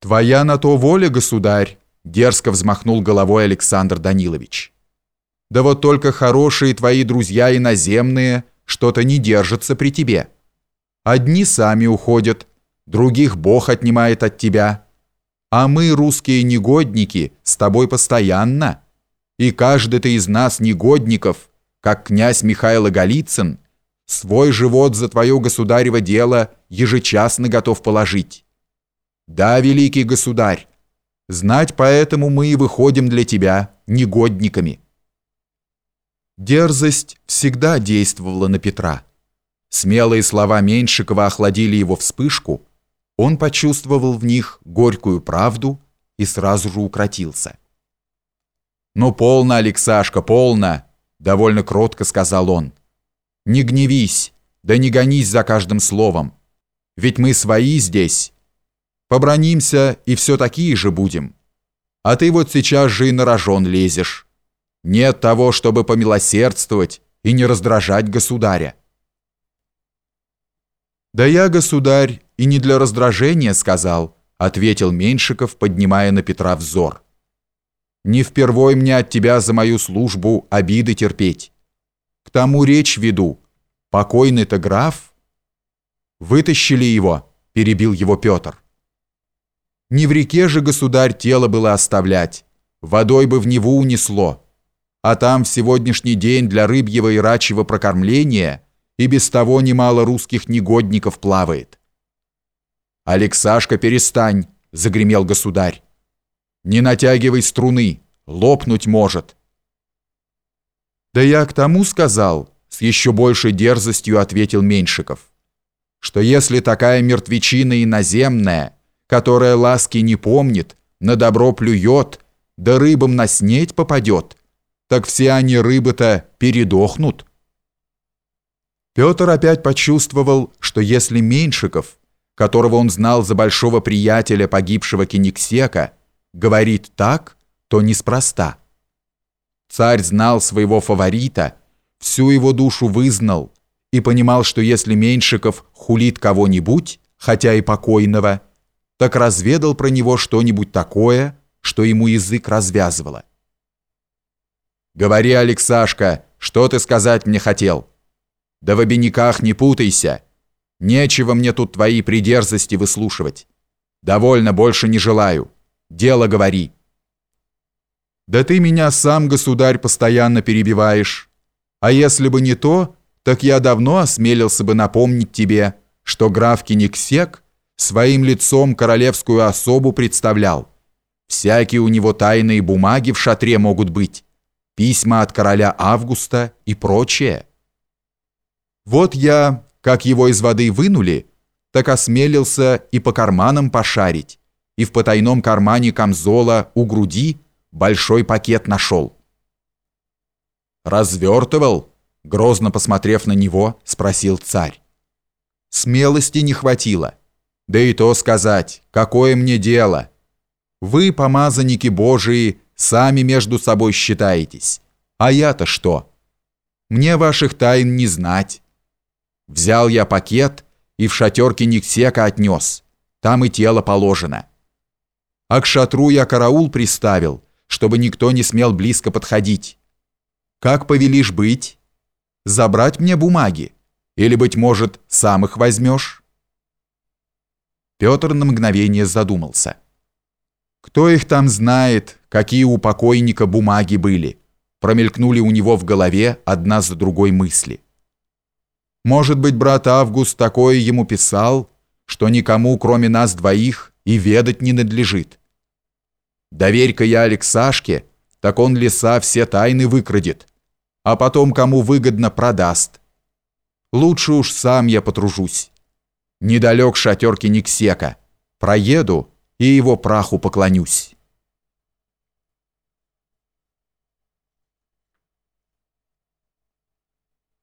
«Твоя на то воля, государь!» — дерзко взмахнул головой Александр Данилович. «Да вот только хорошие твои друзья иноземные что-то не держатся при тебе. Одни сами уходят, других Бог отнимает от тебя. А мы, русские негодники, с тобой постоянно. И каждый-то из нас негодников, как князь Михаил Голицын, свой живот за твое государево дело ежечасно готов положить». Да, великий государь, знать поэтому мы и выходим для тебя негодниками. Дерзость всегда действовала на Петра. Смелые слова Меньшикова охладили его вспышку, он почувствовал в них горькую правду и сразу же укротился. «Ну, полно, Алексашка, полно!» — довольно кротко сказал он. «Не гневись, да не гонись за каждым словом. Ведь мы свои здесь, Побронимся и все такие же будем. А ты вот сейчас же и на рожон лезешь. Нет того, чтобы помилосердствовать и не раздражать государя. «Да я, государь, и не для раздражения сказал», ответил Меньшиков, поднимая на Петра взор. «Не впервой мне от тебя за мою службу обиды терпеть. К тому речь веду. Покойный-то граф...» «Вытащили его», перебил его Петр. Не в реке же, государь, тело было оставлять, водой бы в Неву унесло. А там в сегодняшний день для рыбьего и рачьего прокормления и без того немало русских негодников плавает. «Алексашка, перестань!» — загремел государь. «Не натягивай струны, лопнуть может». «Да я к тому сказал», — с еще большей дерзостью ответил Меньшиков, «что если такая мертвечина иноземная — которая ласки не помнит, на добро плюет, да рыбам на снеть попадет, так все они рыбы-то передохнут. Петр опять почувствовал, что если Меньшиков, которого он знал за большого приятеля погибшего Кениксека, говорит так, то неспроста. Царь знал своего фаворита, всю его душу вызнал и понимал, что если Меньшиков хулит кого-нибудь, хотя и покойного, так разведал про него что-нибудь такое, что ему язык развязывало. «Говори, Алексашка, что ты сказать мне хотел? Да в обиняках не путайся. Нечего мне тут твои придерзости выслушивать. Довольно, больше не желаю. Дело говори». «Да ты меня сам, государь, постоянно перебиваешь. А если бы не то, так я давно осмелился бы напомнить тебе, что граф Кениксек — своим лицом королевскую особу представлял. Всякие у него тайные бумаги в шатре могут быть, письма от короля Августа и прочее. Вот я, как его из воды вынули, так осмелился и по карманам пошарить, и в потайном кармане камзола у груди большой пакет нашел. «Развертывал?» — грозно посмотрев на него, спросил царь. Смелости не хватило. Да и то сказать, какое мне дело? Вы, помазанники Божии, сами между собой считаетесь. А я-то что? Мне ваших тайн не знать. Взял я пакет и в шатерке Никсека отнес. Там и тело положено. А к шатру я караул приставил, чтобы никто не смел близко подходить. Как повелишь быть? Забрать мне бумаги? Или, быть может, сам их возьмешь?» Петр на мгновение задумался. Кто их там знает, какие у покойника бумаги были? Промелькнули у него в голове одна за другой мысли. Может быть, брат Август такое ему писал, что никому, кроме нас двоих, и ведать не надлежит. Доверь-ка я Алексашке, так он леса все тайны выкрадет, а потом кому выгодно продаст. Лучше уж сам я потружусь недалек шатер Никсека. Проеду и его праху поклонюсь».